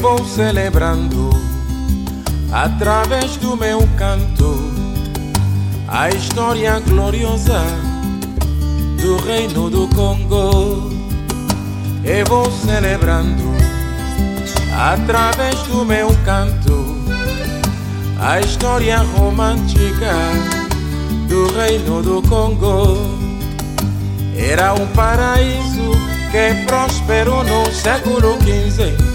vou celebrando através do meu canto a história gloriosa do reino do Congo. Eu vou celebrando através do meu canto a história romântica do reino do Congo. Era um paraíso que prosperou no século XV,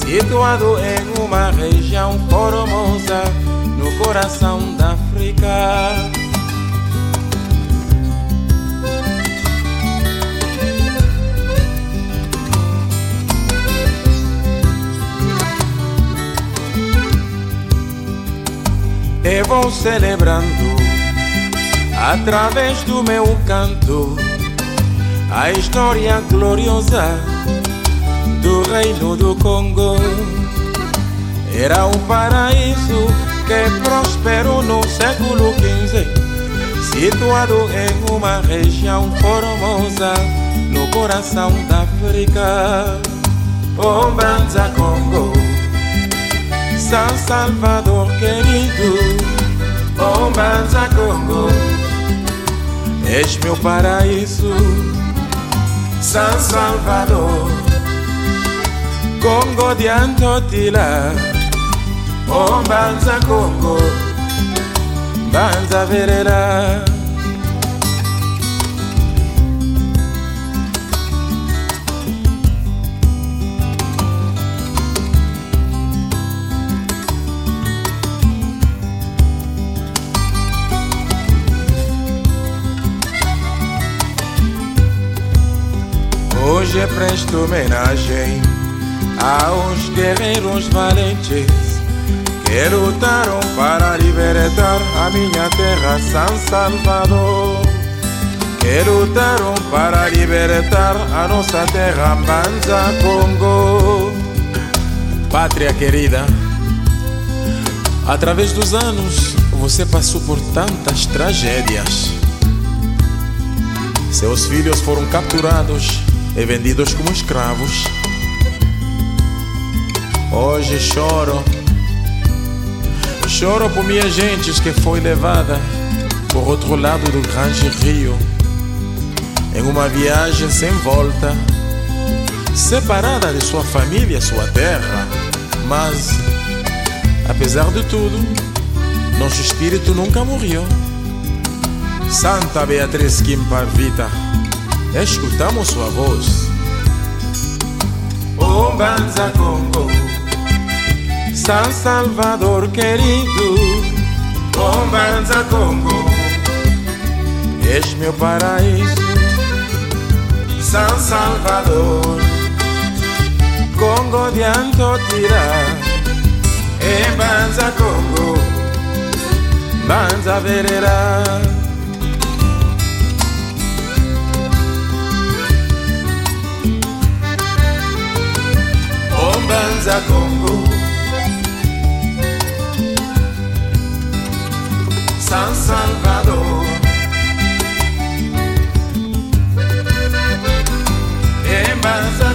situado em uma região formosa no coração da África. Eu vou celebrando através do meu canto a história gloriosa do reino do Congo. Era um paraíso que prosperou no século XV, situado em uma região formosa no coração da África. Ombanza Congo, São Salvador querido, Ombanza Congo, és meu paraíso. San Salvador Congo de Antotila. Oh Banza Congo. Banza Verela. Hoje presto homenagem aos guerreiros valentes que lutaram para libertar a minha terra, São Salvador. Que lutaram para libertar a nossa terra, Banza Congo. Pátria querida, através dos anos você passou por tantas tragédias. Seus filhos foram capturados e vendidos como escravos. Hoje choro, choro por minha gente que foi levada por outro lado do grande rio, em uma viagem sem volta, separada de sua família, sua terra. Mas, apesar de tudo, nosso espírito nunca morreu. Santa Beatriz Quimpa Vita escutamos sua voz. Oh Banza Congo, San Salvador querido, oh Banza Congo, és meu paraíso, San Salvador, Congo de Antotira, e Banza Congo, Banza Verera. Banza Congo Salvador. Em Banza